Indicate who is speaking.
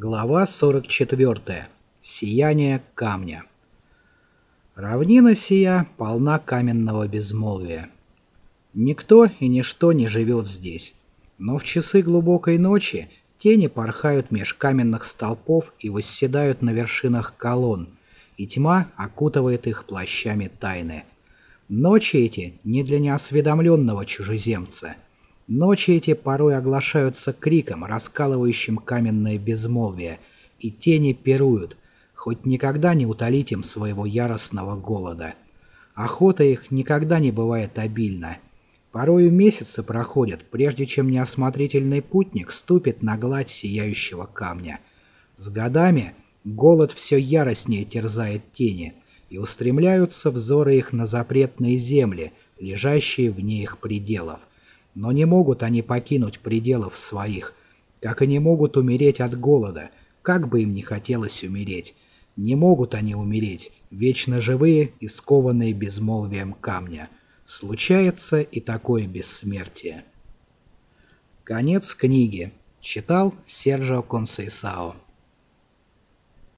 Speaker 1: Глава 44. Сияние камня. Равнина сия полна каменного безмолвия. Никто и ничто не живет здесь, но в часы глубокой ночи тени порхают меж каменных столпов и восседают на вершинах колонн, и тьма окутывает их плащами тайны. Ночи эти не для неосведомленного чужеземца — Ночи эти порой оглашаются криком, раскалывающим каменное безмолвие, и тени пируют, хоть никогда не утолить им своего яростного голода. Охота их никогда не бывает обильна. Порою месяцы проходят, прежде чем неосмотрительный путник ступит на гладь сияющего камня. С годами голод все яростнее терзает тени, и устремляются взоры их на запретные земли, лежащие вне их пределов. Но не могут они покинуть пределов своих, как и не могут умереть от голода, как бы им ни хотелось умереть. Не могут они умереть, вечно живые и скованные безмолвием камня. Случается и такое бессмертие. Конец книги. Читал Серджио Консейсао.